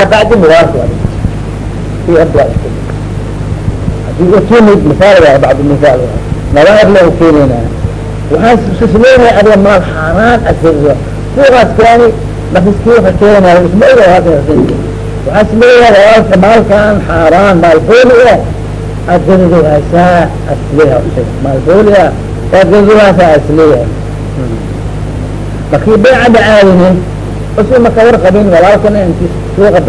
kabacdi muwaas fi abda haddii utimid misaal waay bacd misaal waay nawaar la ukeenayna waxaa is leeyahay adiga maal xaaraan asiriyo suuqaas kaani nafiskii waxa keenaya isma oga waxaa is leeyahay walaalka maalkaan xaaraan maal booli eh adgadidu haysaa asleeha maal booli ah. Adgadidu haysaa asleeyahay markii bayca dhacaayini usi maka warqabin walaalkana inti suuqa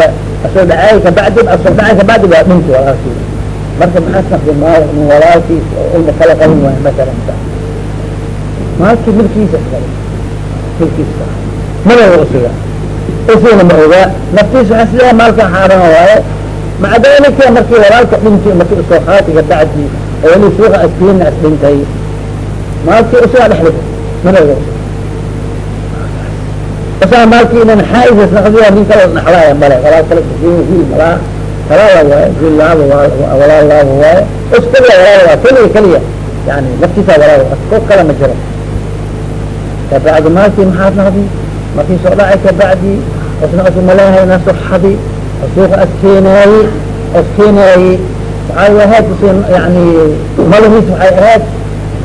asoo dhacaay kabacdi asoo dhacay kabacdi waa dhinti walaalkii. Marka maxaa safdi maal min walaalkiis ilma kala qabin waay masalan maalkii milkiisa iskale milkiisa. Mada usiga usigana ma ogaa. Naftiisa waxaa sidaa maalkan xaaraan waaye. Maca markii walaalka dhinti markii u soo qaati kabacdi oo weli suuqa askiina as dhintay. Maalkii usigaa dhexli mana oga usaa maalkii inan xaaisas naqdiya nin kala dhaxlaaya male walaal kala wiil malaa kalaala waaye wiil laaba walaal laaba waaye us kaliya waa keliya keliya yani naftiisa walaal ko kala ma jiro kabacdi maalkii maxaad naqdi markii soo kabacdi osna usu malaahay na suxadi suuqa askeenaayi askeenaayi waxay ahayd yani malhiis waxay ahayd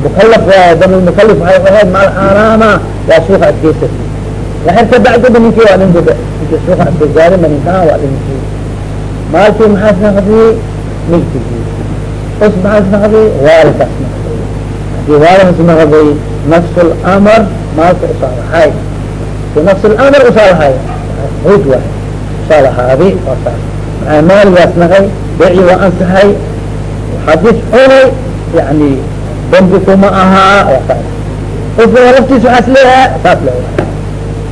mukalaf waay dam mukalif waxay ahayd maal xaaraama waa suuqa askeysas waxir kabacdiba ninkii waa dhintiba ninkii suuqa askegaalima ninkaan waa dhinti maalkii maxaas naqdi milkigii us maxaas naqdi waalikaas naqday haddii waalikas naqday nafs lamr maalka usaalahay fi nafs lamr usaalahay ud waay usaalahaadi waa saas maxaa maaligaas naqay beeci waa ansahay xadis cunay yani dambi kuma ahaa waa saas usba laftiis waxaa isleeyaha saas leeyahay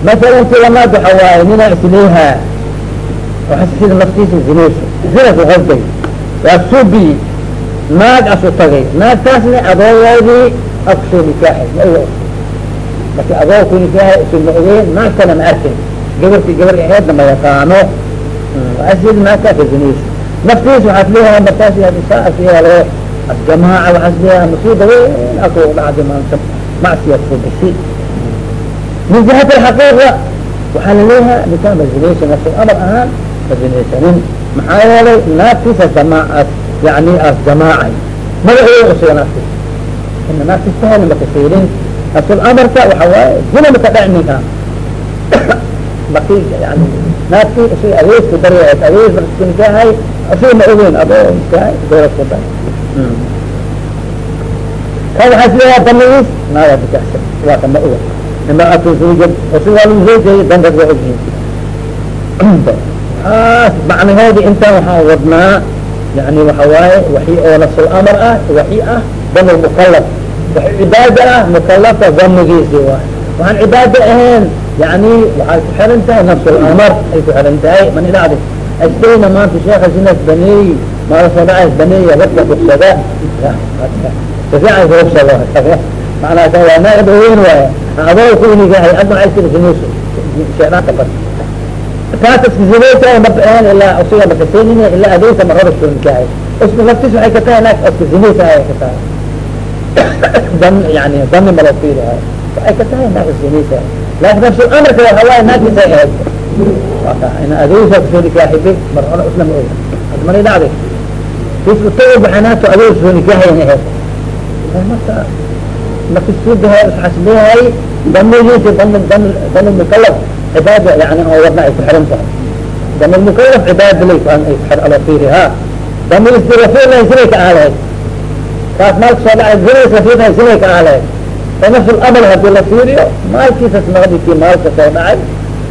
masalan ti lamaad waxa waaye ninaa isleehaa waa sida naftiisa zinaysa zinas uqasday waa subi naag asu tagay. Naagtaasna adoogoodii akusoo nikaaxay ma oga marki nikaaxay isu ma ogeen ma arkin gabarti gabar aheedna ma yaqaano. Waa sida naagtaasa zinaysa naftiis waxaa is leeyahay markaas saa as yeelo asjamaaca waxaa is leeyahay musiiba weyn aku dhacday maanta. Macsiya subisi min jihat alxaqiiqa waxaa la leeyahay ninkaan ma zinaysa nafsu amar ahaan ma zinaysanin maxaa yeelay naagtiisa jamaacaas yani as jamaacay oga usuga naagtiis ina naagtiis tahali maka fiilin nafsul amarka waxa waaye zina maka dhac ninkaan maki yani naagtii usuga adeesku darya adees markasku nikaahay usuga ma ogeyn adoo nikaahay doolasku dar kan waxaa isleeyaha damiis naaga nikaaxsan waa ka ma oga imraatu zawja usuga waa lagu zawjayay danrag waa ogyihiin aas macnaheedi intaan wadnaa yani waxa waaye waxi oo nafsul amar ah waxi ah dam mukalaf waxi cibaada ah mukalafa damigiisi waay waxaan cibaado ahayn yani waxay ku xiran tahay nafsul amar ay ku xiran tahay man idhacdi astayna maanta sheekha sinas baneey maala soo dhacay baneeya dadka rugsada safiican macnaha kan waa naagda weyn waaya adoo ku nigahay adna waxay sida sinayso sheedaanka bas taas iska zinaytahay ma baeen ilaa usiga makasenina ilaa adeegta marhor isku nikaahay isku naftiis waxay ka tahay naag iska zinaytahay ay ka tahay dan yani dani malo fiilahay waxay ka tahay naag zinaytahay laakin nafsul amarka waxa waaye naagtiisay ahayd waka ina adeegsa ku soo nikaaxibe mar hore isla ma oga hadda mani dhacday isku tago baxanaato adeeg soo nikaahayan ahayd marka makisuudaha isxasleehay damigiisa dam dam dam mukalaf cibaada yani oo wadna ay ku xiran tahay dam mukalaf cibaada lay ay ku xir ala fiiriha dam istirafirna sinay ka aaleed kaas maalka soo dhacay zina israfirna sinay ka aaleed oo nafsul amal haddii la fiiriyo maalkiisas naqdikii maalka soo dhacay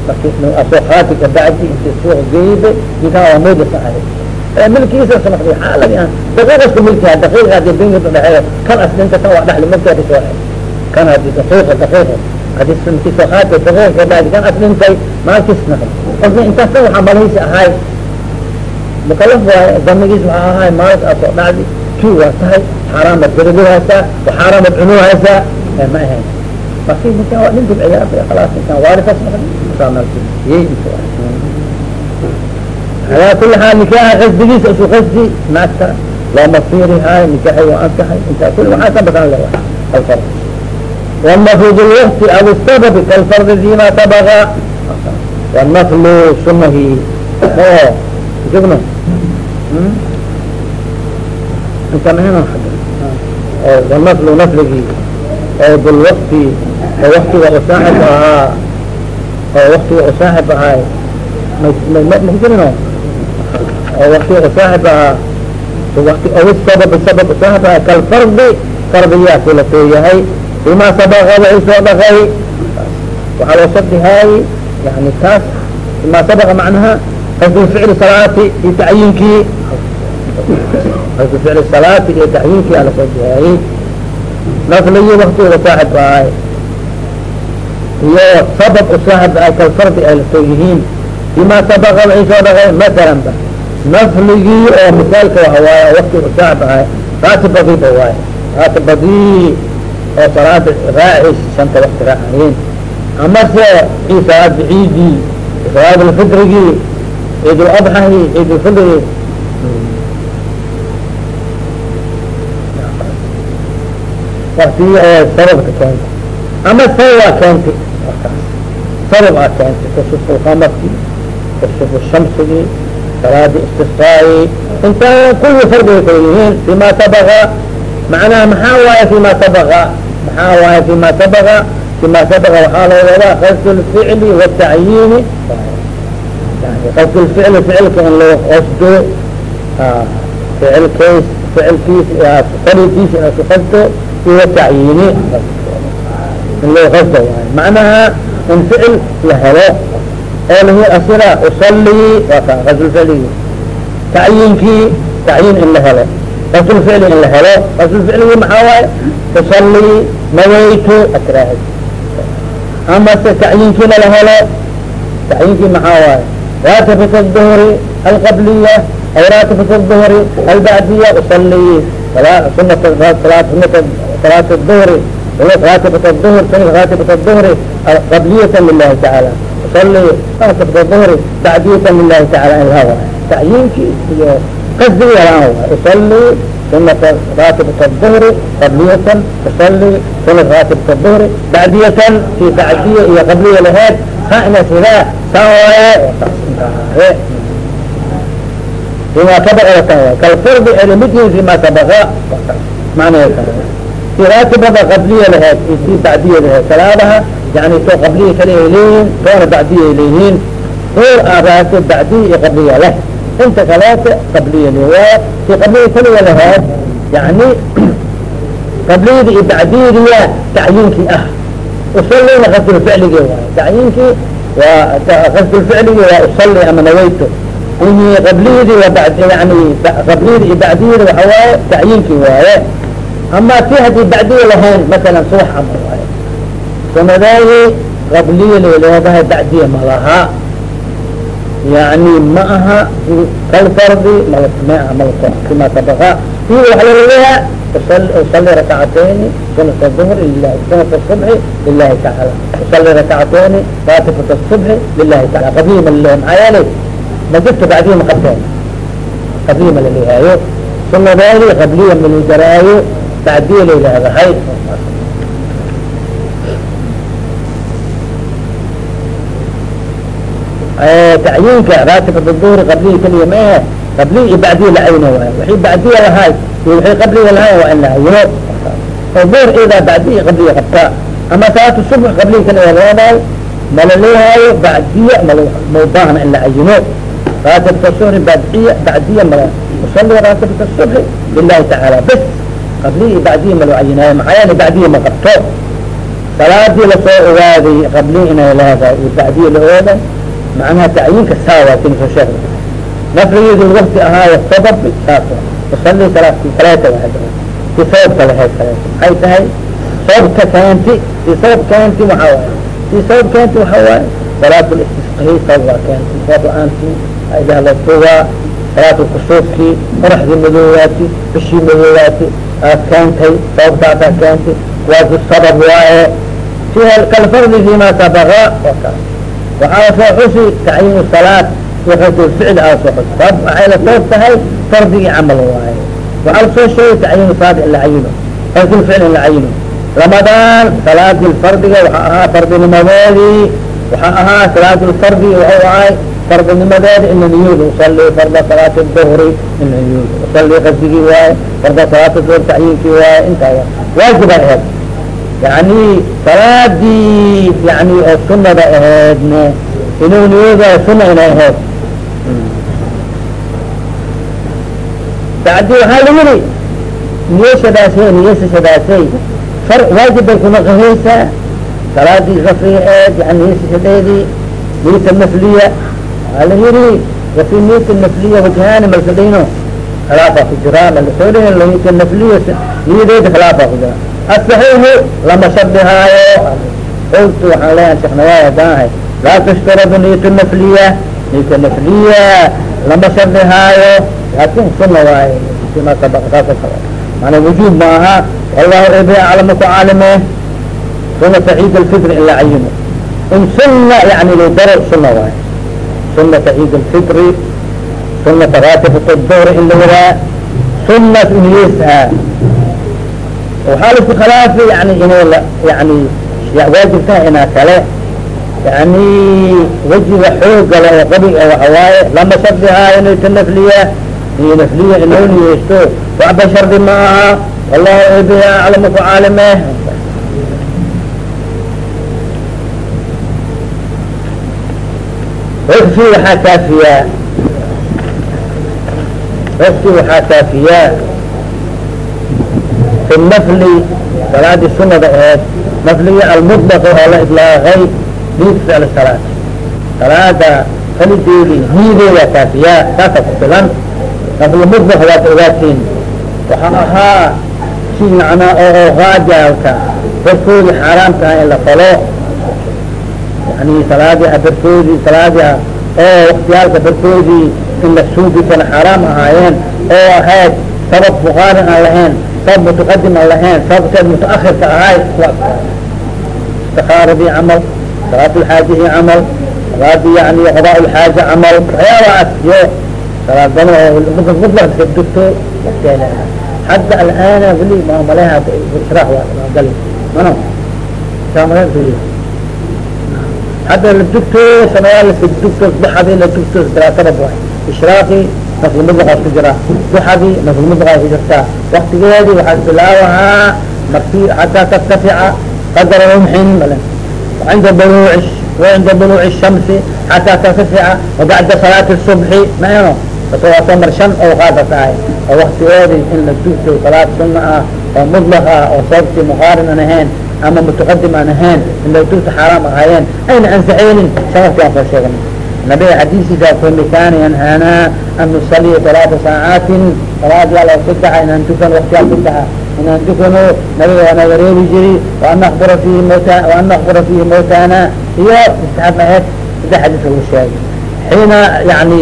marki asoo qaati kabacdi inti suuq geybe ninkaan waa moodasa ahayd milkiisas naqdi xaaladi ah daqiiqasku milkiha daqiiqa haddii bengi udhexeeyo kan aslinta kan waa dhexli milkiha ka soo ahay kan haddii daqiiqa daqiiqa haddii milkiisa qaati daqiiqa kabacdi kan aslintay maalkiis naqdi qofna intaas kan waxaa malhiisa ahay mukalaf waaye damigiis waxaa ahay maalis aa soo dhacdi kii waa tahay xaaraamad gadabu haysaa waxaaraamad cunu haysaa ma ahayn marki ninkaan waa dhintib ciyaarta khalaas ninkaan waarikas naqdi saa maalkiis yey alaa kuli xaal nikaaxa qasdigiisa isu qasdi naagta waa masiri haay nikaaxi waa ankaxay intaa kuli waxaa ka badan le alfar wanafd lwakti aw kalfardi dima tabaga wanaflu sunahi isaguna wanaflu nafligii oo oo waktiga u saaxib ahaa oo waktiga u saaxib ahaay ma jirino oo waktiga u saaxib ahaa wati aw sabab sabab usaaxib ahaa kalfardi fardiyaa kula soo yahay bima sabaka waxay soo dhaqay waxaa loo shardihaay yani taas bima sabaka macnaha qasdu ficli salaati iyo tacyiinkii qasdu ficli salaati iyo tacyiinkii ala soo dihaayey nafligii waktiga saaxib ahay iyo sabab usaaxib ahay kalfardi ay la soo yihiin bima sabaka waxay soo dhaqay masalan ba nafligii oo misaalka waxa waaye waktiga usaaxib ahay raatibadiiba waaye raatibadii oo salaada raacis shanta wakti raacayeen amase i salaada ciidii salaad lfitrigii ciid ladxahi ciid lfitri waktigii oo sababka keenta ama sababaa keentay sabab aa keentay kusufu lqamarkii kusufu shamsigii salaadi istisqaayi intaa kulli fardigay kala yihiin fima sabaka macnaha maxaa waaye fima sabaka maxaa waaye fima sabaka fima sabaka waxaa loo wadaa qasd lficli watacyiini qasd lficli ficilka in loo qasdo ficilkays ficilkiis falikiis in isku qasdo iyo tacyiini in loo qasdo waaye macnaha in ficil la helo oo lahi asira usalii waa ka qasd lficligi tacyiinkii tacyiin in la helo qasd lficli in la helo qasd lficligi maxaa waaye usalii nawaytu atraahid amase tacyiinkiina la helo tacyiinkii maxaa waaye raatibat الظhri alqabliya aw raatibat الظhri albacdiya usalii sunat salaat الظhri raatibat الظhr sunat raatibat الظhri qabliyata lilahi tacaala usalii raatibat الظhri bacdiyata lilahi taala in laha waay tacyiinkii iyo qasdigi yalaan waay usalii sunata raatibat الظhri qabliyatan usalii sunat raatibat الظhri bacdiyatan si bacdiya iyo qabliya laheed ha ina sidaa taa waaye fima sabaka taa waay raatibada qabliya laheed iyo si bacdiya laheed salaadaha yani to qabliya kali ay leeyihiin toona bacdiya ay leeyihiin door aa raatib bacdiya iyo qabliya leh inta kaleeta qabliya le waa si qabliya kaliya laheed yani qabliyadi iyo bacdiyadiya tacyiinkii ah usalina qasdulficligi waay tacyiinkii waa qasdulficligi waa usali ama nawayto ini qabliyadi waa yani qabliyadi iyo bacdiyadi waxa waaye tacyiinkii waaye ama ti haddii bacdiya lahayn masalan subax ama waaye sunadeedi qabliya lay leedahay bacdiya ma laha yani ma aha kalfardi malma malko kima sabaka i waxa laleeyaha usali rakcatayni sunat الظhr lilahi sunat الصبحi lilahi taala usali rakcatayni ratifat الصبحi lilahi taala qabliya ma laleeyahay maxaa yeelay majidka bacdiya ma qabteen qabliya ma laleehaayo sunadeedi qabliya ma tacdiya la yidhaahda hayd tacyinka raatibada duhri qabliyi keliya ma ahe qabli iyo bacdiya la cayna waay waxay bacdiya lahayd iyo waxay qabliga lahayn waa in la cayino oo duhr idaa bacdiya qabliya qabtaa ama salaatu subx qabliga keliya waa leedahay mala leehaayo bacdiya mal maubahna in la cayino raatibka suhri bacdiya bacdiya mala usalli raatibka subxi lilahi tacaala bas qabliya iyo bacdiya ma loo ayinaayo maxaa yeele bacdiya ma qabto. Salaadii la soo ogaaday qabliya inay leedahay iyo bacdiya la ooday macnaha tacyiinka saawa kin soo sheegna nafrigeedu wakti ahaayo sabab saas usali salaadki kaleeta si sababka lahayd kaleeta maxay tahay? Sababka keenti si sabab keenti waxaa waaye si sabab keenti waxaa waaye salaat listisqahi sabab keenti. Sabab la'aanti ilah la tugaa salaat kusuufkii qoraxdii madoowaati bishii madoowaati aad keentay sababtaasaa keentay kuwaasi sabab waaye si kalfardi fima kaas waxaa soo xusi tacyiin salaad iyo qasdulficl aa soo xusi sabab waxay la sabab tahay fardigii camal waaye waxaa la soo sheegay tacyiin salaad in la cayino qasdulficl in la cayino ramadaan salaadii fardiga waxaa ahaa fardinimadeedii waxaa ahaa salaat lfardi waxau ahay fardinimadeeda ina niyooda farda salaat duhri ina niyooda usali qasdigii waaye farda salaat duhr tacyiinkii waaye intaa wa waajiba aheed yani salaadii yani oo sunada aheedne inuu niyooda suna inay aheed bacdi waxaa la yiri niyashadaasey niyasashadaasay far waajib bay kunaqahaysaa salaadii rafriga eed yani niyasashadeedii niyata nafliya waxaa la yiri wafi niyata nafliya wajhaani malsadayno khilaafa ku jiraa malasoo niyata nafliya niyadeeda khilaafa ku jira asaxiixu lama shabihaayo qultu waxaan leeyahay sheekh nawawi haddaan ahay laa tushtaradu niyata nafliya niyata nafliya lama shabihaayo laakin suna waaye ma mana wujuub ma wallahu ebe aclamu ku caalime ciid alfitri in la cayimo in suna yani lo daro suna waaye sunata ciid alfitri sunata raatibata duhri in la wadaa sunat uniyesa waxaa la isku khilaafi yani la yani waajibtaha inaa kale yani wejiga xooga le oo qabi waxa waaye lama shabdihaayo nayta nafliya iyo nafliya inoo niyeysto waxba shardi ma aha wallahu ebe aclamu ku caalime wafki waxaa kaafiyaa wafki waxaa kaafiyaa fi nafli sunada aheed nafliga almutlaq oo la idlaaqay diid ficl salaat salaada falideedi niideeda kaafiyaa saasa ku filan. Nafli mutlaq waad ogaatiin. Waxaa ahaa si macnaa oo qaajaalka barkoodi xaaraamka ah in la falo yani salaadii barkoodii salaadii oo waktiyaalka barkoodii in la suugikana xaaraam ahaayeen oo ahayd sabab bukhaari aan lahayn sabab mutaqadim aan lahayn sababteed mutaahirka ahay istikaaradii camal salaat camal salaadii yani qadaa camal waxyaabaas iyo salaadana mutlaq iska dugto waktiga hadda alana weli maamaleha israh waa gali mano hadda la dugto samayaa laska dugto duxadii la dugto daraasada waay ishraaqi nafl mudlaqaas ku jiraa duxadii nafl mudlaqaas ku jirtaa waktigeedii waxaad bilaabahaa marki xataa tartafica qadra rumxin cinda buluuc وcinda buluuc الshamsi xataa tartafica وabacda salaati الصubxi maeno kasoo mar shan awqaada tahay oo waktigeedii in la dugto salaad sunna ah oo mudlaq ah oo sababtii muqaarin aan ahayn ama mutaqadim aan ahayn in dugto xaaraam ahaayeen ayna ansaxeynin shababki aan soo sheegnay nabiga xadiisiisa kumi kaana yanhaanaa an nusaliya talaata saacaatin salaad yaalla saddexa inaan dukan waktiyaa saddexa inaan dukano nabiga waana wareeri jiri waan nakbura fihi mota waan nakbura fihi mawtana iyo istaxab aheed saddex xadiis lagu sheegay xiina yani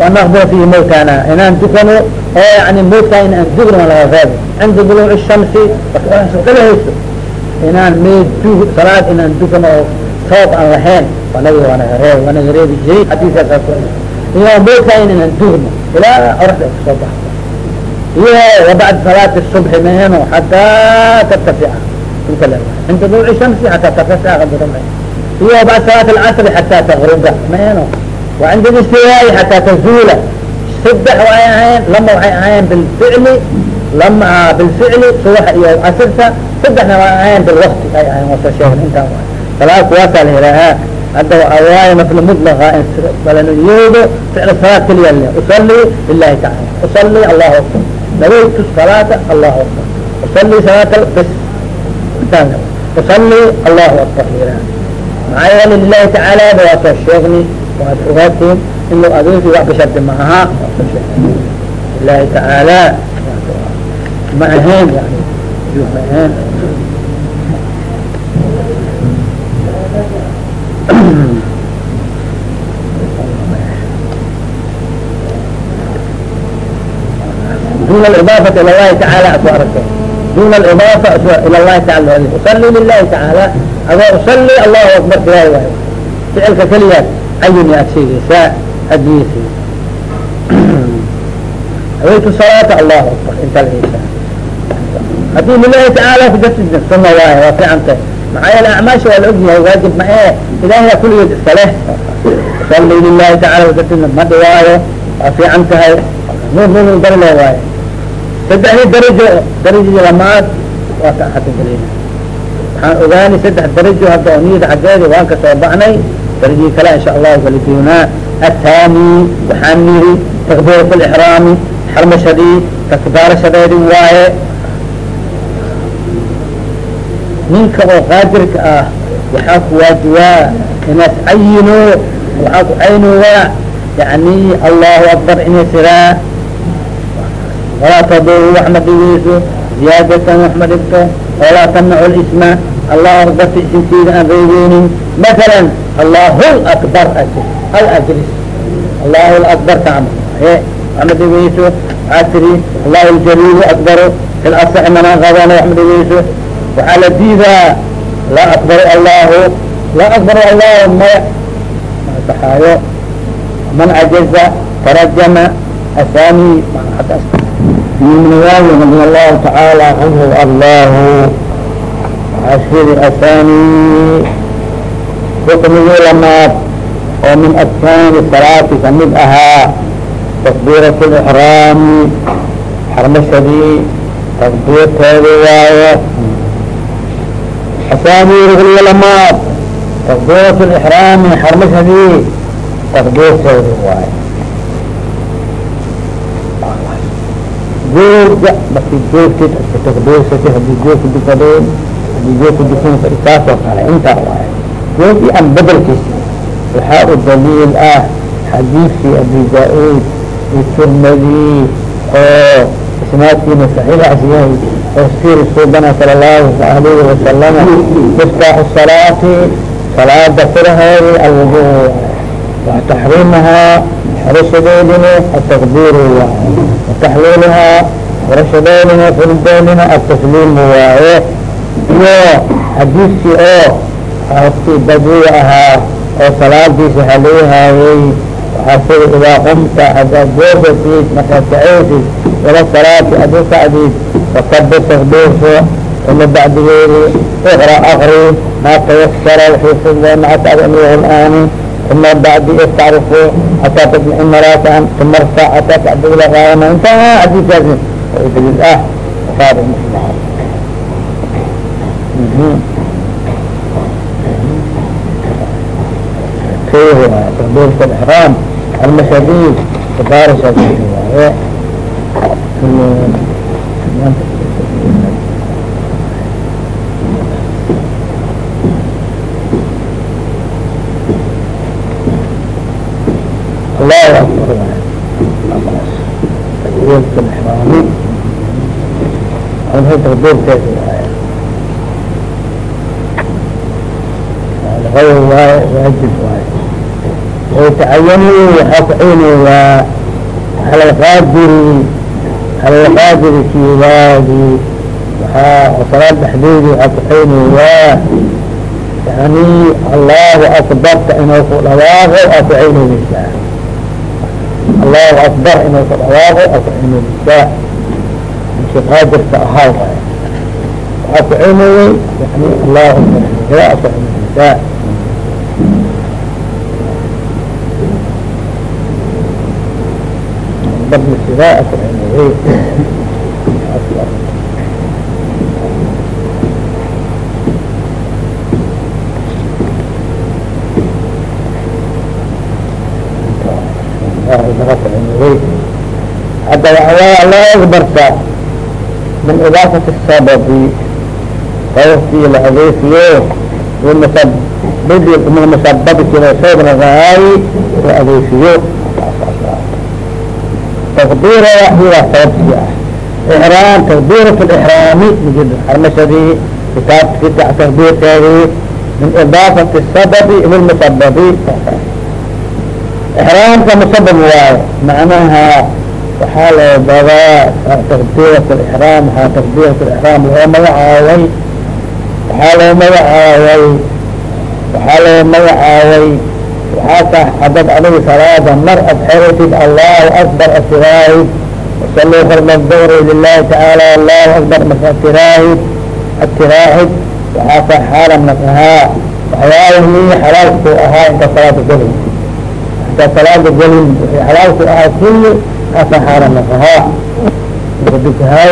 waan nakbura fihi mawtana inaan dukano oo yani mawtka inaan dugno waa laga reebay cinda buluuc shamsi kala hayso inaan meel duug salaad inaan dukano oo sabab aan lahayn wanaga waana haree waana hareebi jiray xadiiskaasaa ku iyaa mootahay inaan duugno ilaa oraxda ay ku soo baxdo. Iyo wabacda salaati subxi meeno xataa tartafica. Inta le cinda duuci shamsi xataa tartafica qadram iyo wabacda salaati alcasri xataa taqruba meeno wa cinda listiwaayi xataa tazuula saddex waay ahayn lama waxay ahaayeen bilficli lama bilficli subax iyo casirta sadexna waa ahayn bilwakti ay ahayn wasa sheegan intaa waay salaad kuwaasaa la yidhaahaa hadda awaayo mafla mudlaqa balaniyoodo ficl salaad keliya le usalli lilahi tacala usalli allahu akbar. Nawaytu salaata allahu akbar. Usalli salaata bs intaan usalli allahu akbar la yidhaha maxaa yeele lilahi tacaalaaba waa soo sheegni waad ogaatiin in loo adeegi wax bishardi ma aha. Waa soo sheeg lilahi tacaala ma ahayn yani شوف معهين دون الإضافة إلى الله تعالى أسوارك دون الإضافة إلى الله تعالى أصلي لله تعالى أو أصلي الله أكبر في هذا فعلك كليات عيني أكسيدي ساء حديثي أويت الصلاة الله أكبر انت الإنسان haddii lilahi tacaala kujabti sunna waay waa fiican maxaa yeele acmaasha waa la ogyahay waajib ma ee ilahiya kuligeed iskaleh salli lilahi tacala kujabtina ma dhiwaayo waa fiican tahay nur nuurun darle waayo. Saddexdii darajo darajadii lamaad waa ka xakagelina waxaan ogaanay saddex darajo hadda oo niyada waan ka soo baxnay darajadii kale insha allahu kala doonaa waxaan niri takbiirat lixraami xarmashadii takbaarashadeedin waaye ninka oo qaadirka ah waxaa ku waajibaa inaad cayino waxaa ku caynowaa yani allahu akbar inay siraa walaa taduru wax ma dhigeyso ziyaadatan wax ma dhigto walaa tamnacu lisma allahu akbarta isinkeeda aan reebeynin masalan allahu akbar ajris allahu akbar tacma e wax ma dhigeyso waxaa tiri allahu ljaliilu akbaru fi lasaxi manaan qabana wax ma dhigeyso waxaa la diidaa laa akbar allahu laa akbar allahu maya baxaayo man cajaza tarajama asaani ibnwawi radi allahu tacaala canhu allahu ashiri asaani ruknigii lamaad oo min arkaani salaati ka mid ahaa takbiirat اlixraami xarmashadii takbiirteeda waayo xisaabii rukniga lamaad takbiirat اlixraami xarmashadii tafgeerteeda waay googa marki googteed iska takbiirsatay haddii googka dukadeen haddii googka dukanaysa saas kale intaa waay googii aan bedelkiisa waxaa u daliil ah xadiidkii abi da'uud itirmadi oo isnaadkiina saxiixaas yahay allahu alayhi wasalama miftaaxu salaati salaada furaheedi alwudu wa taxriimahaa xerashadeedina atakbiir waay wataxliilihaa xerashadeedina furideedina atasliim waaye iyo xadiidkii oo ahaa oo salaadiisa haleehaayey وxafid idaa qumta hadaa googatid markaad kaceysid ila salaati aduu kacdid fakabir takbiirso uma bacdigeedi iqra akri maa tayasara wixii fidla macaka ad amiyahu laani uma bacdi istacrufu xataa tasmixi maraakan uma rfac xataa tacdil laqaama intaha xadiiskaasi oo daliil ah saar المسلم فيه تقبيل الإحرام المشاهير كبار شديد الله أكبر تقبيل الإحرام أو هي تقبيل كيف غير واجب واجب ytacayan waxaa kuceyne waa alalqaadiri alalqaadiri kiibaadi waaa salaad dhexdeedi waxaa kuceyne waa yani allahu akbarta inuu ku dhawaaqo aa kuceyneysaa allahu akbar inuu ku dhawaaqo aa kuceyneysaa misi qaadirka ahaa waay waxaa kuceyneyey yani allahu akbar aa kuceyneysaa badl sidaa kucimiyey hadda waxawaya loo barta bilidaafati sababi sababtii la adeefiyo musababi kina sabab raaayi la adeefiyo takbir huwa xoobsi ah raam takbir fi lraami armashadii kitaab takbirkeedii min idaafati sababi ila musababi raamka musabab waayo macnaha waxaa loo badaa takbirat raam waaa takbirat raam loo magacaaway waxaa loo magacaaway waxaa loo magacaaway waxaa kah hadad adigu salaada mar ad xeratid allahu akbar asiraahid wasaluu farda dowri lilahi tacaala allahu akbar mas atiraahid atiraahid waxaa ka xaalan mas xalaalku ahaa inta salaada gelin. Inta salaada gelin wii xalaalku ahaa kulli kaasa xaalan mas ahaa bikahay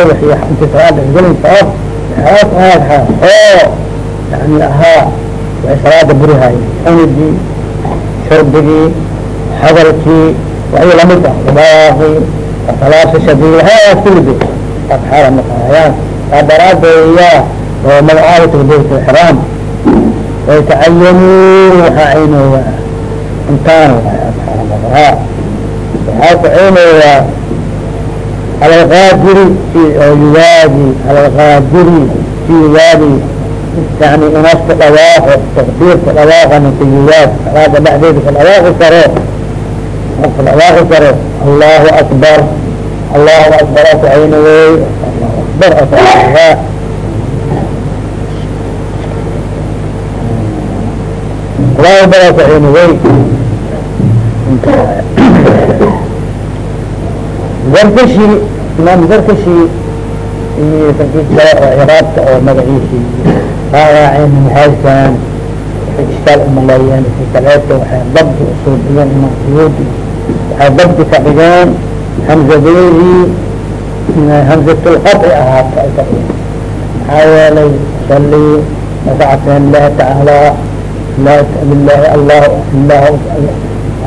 inta salaada gelin sabab ah. xaas ahaa oo yani ahaa waxay salaada burihaye unidii shurbigii hadalkii waxii la mid ah dabaaqii salaasashadii waxyaalaas kulli taa daraadeeya oo magacaaba takbiirka ixraam waytacayanuu waxaa caynooya intaan waxaa ku caynooyaa cala alqaadiri oo yuwaadi si yuwaadi yani inaska dhawaaqo takbiirka dhawaaqa ninka yuwaad salaada dhexdeeda ka dhawaaqi karo ka dhawaaqi karo allahu akbar allahu akbar aku caynooy akbar asaa laba badaas aynawey zarkashi imaam zarkashi iyo darkii kale oo ciraabta oo magaciisi raaraaceen maxaysaan waxay iskaal umaleeyeen kaleeto waxay dabdi u soo dhigeen imaam suyuudi waxay dabdi ka dhigeen hamzadeedii hamzatulqadci ahaato ay ka dhigeen maxaa yeelay sali ragcateen ilahi tacaala lilahi allah lah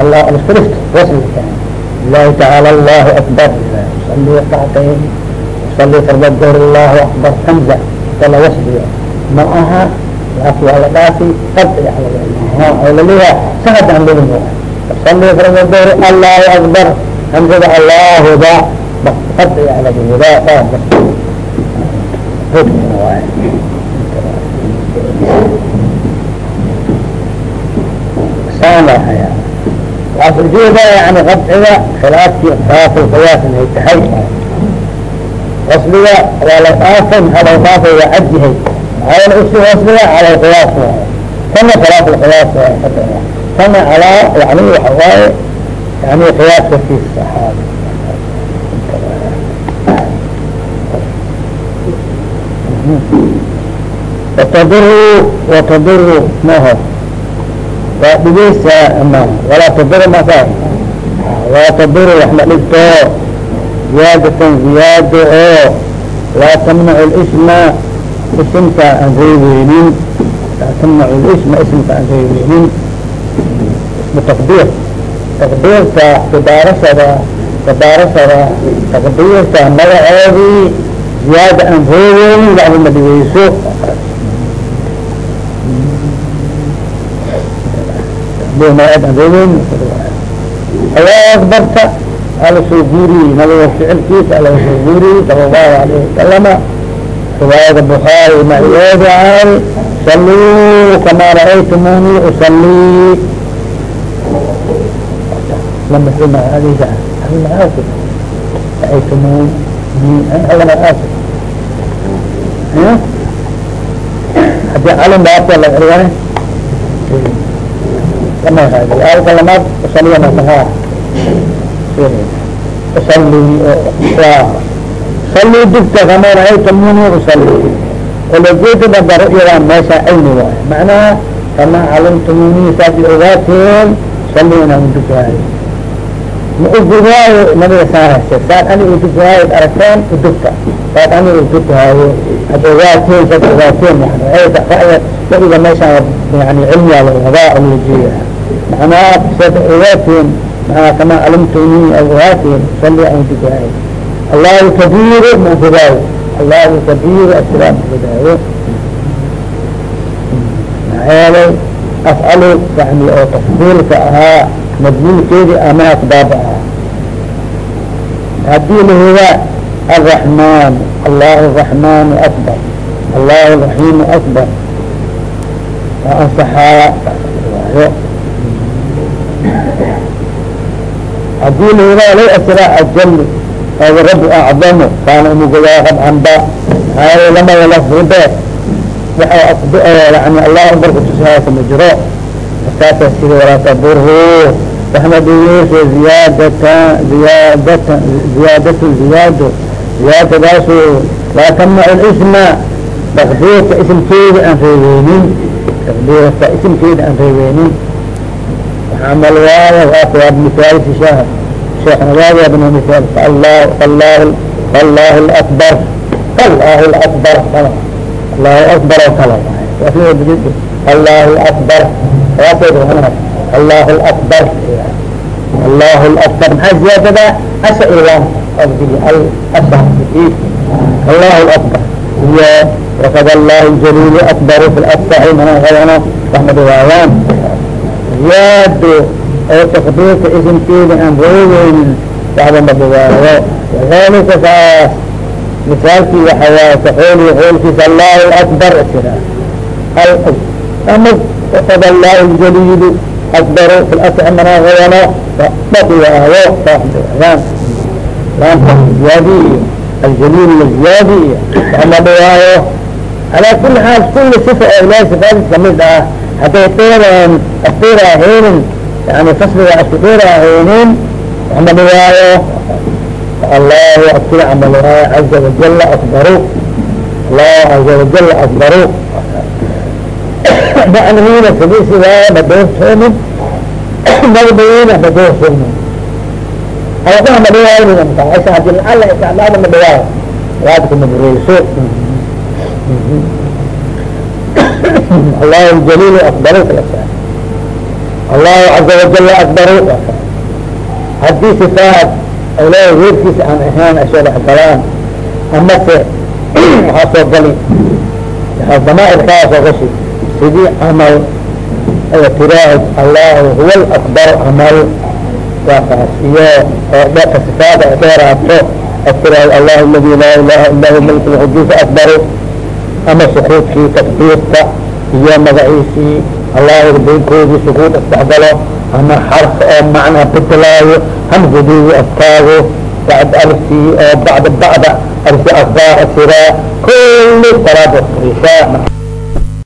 allah alsrift wasliga ilahi tacaala allahu akbar. Sali racatayn sali farbagoor allahu akbar hamza. Kala wasliga ma aha laakin waa la dhaafi qadci laleeyaha sanad aan lelin sali farbagoor allahu akbar hamzada allahuda qadci alawada waay waxaa ujeeda yani qadciga khilaafkii khilaaf lqiyaas inay tahay wasliga waa la dhaafay maxaa dhaafay waa cad usi wasliga cala lqiyaas waay kana khilaaf lqiyaas waay kana calaa yani waxa waaye yani qiyaaska saxaabi wataduru wataduru maho waa dhigeysa ma walaa taduru masa walaa taduru wax ma dhigto ziyaadatan ziyaado oo laa tamnacu lisma isimka aan reebeynin tamnacu lisma isimka aan reebeynin ismu taqdiir taqdiirka kibaarashada kibaarashada taqdiirka magaceedii ziyaada aan reebeynin waxba ma dhigeyso allahu akbarta. Ala soo guuriyey nabiga ficilkiisa ala guuriyey sala allahu alayhi wasalama riwaayada bukhaari maciyeedi ahay saluu kamaa ra'aytumuni usalii lama adisa alka lamaad usaliya masaha usali salii digta kama raaytumuni usali olajeedada daro iyadaa meesha cilmi waay macnaha kama calimtumuni saad i ogaateen sali inaan udugaayo ma udugaayo nabiga saahase saad ani udugaayo aragteen udugta saad ani udugaayo ad ogaateen saad ogaateen ra'yiga meeshaan yani cilmiyaa wadaa olajeeda macnaha saad ogaateen maa kama calimtuni ogaateen sali aan udugaayo allahu kabiir ma ogaayo allahu kabiir asraa ma ogaayo maxaa yeelay afcalu yani oo tafdiilka ahaa madmuulkeedi ama asbaaba ahaa hadii la hegaa الرحمن الله الرحمن أكبر الله الرحيم أكبر وأنصحا hadii la yiraa lay asraa rabi acdamu kaana umugayaaqad camba haayo lama lafribe waxa yani allah akbar kutusahaasa ma jiro markaasa sida walaa taburhu waxmadiyeyso ziyaadata ziyaadata ziyaadatu ziyaado ziyaadadaasu laa tamnacu isma takbiirka ismkeeda aan reebeynin takbiirka ismkeeda aan reebeynin waxamal waayo waa misaalki shah misaal allah allah allah akbar allah akbar allahu akbar oo kale akbar allah akbar allah akbar maxaa ziyaadada asha ilam allah akbar iyo allah jaliil akbar fi lasaxi mana hayano waxma dhiwaayaan ziyaado oo takdiirka isimkeeda aan waaweynin waxba madubaarayo xoolika saas misaalkii waxawaay ka xooli xoolkiisa allahu akbar sira ama ad allahu jaliilu akbaro filascmana wadano dhaqiyaao saaxbaan laamta ziyaadi iyo aljaliil laziyaadi iyo wax madhawaayo calaa kuli xaal kuli sifa oo ilahay sifaadis ka mid ah hadday teedaan asteer ahaynin yani fasliga askuuura haynin waxmali waayo allahu askula camali waayo caza wajala asbaru allahu caza wajala asbaru bacnihiina sagisi waayo madooshoonin dalbiina madooshoonin awaka madhiwaaynin mka isa haddii laala istacmaalo madhiwaayo waadka mabureyso allahu jaliil asbaru kala allahu caza wajal akbaru. Hadii sifaat awlaa weerkiisa aan ahayn asoo dhex galaan amase waxaa soo gali. Damaairkaa soo gashi. Sidii camal tiraahid allahu huwa lakbar camal waakaas iyo dheerka sifaada dheeraato atiraahid allah aladi laa ilaha illa malik lquduus akbaru ama sukuudkii takbiirta iyo magaciisii allah baynkoodii sukuud isdexgalo ama xarf oo macnaa bedelaayo hamzadii adkaago bacd alftii oo bacda bacda alfi asbaa asiraa kulli salaad ishaa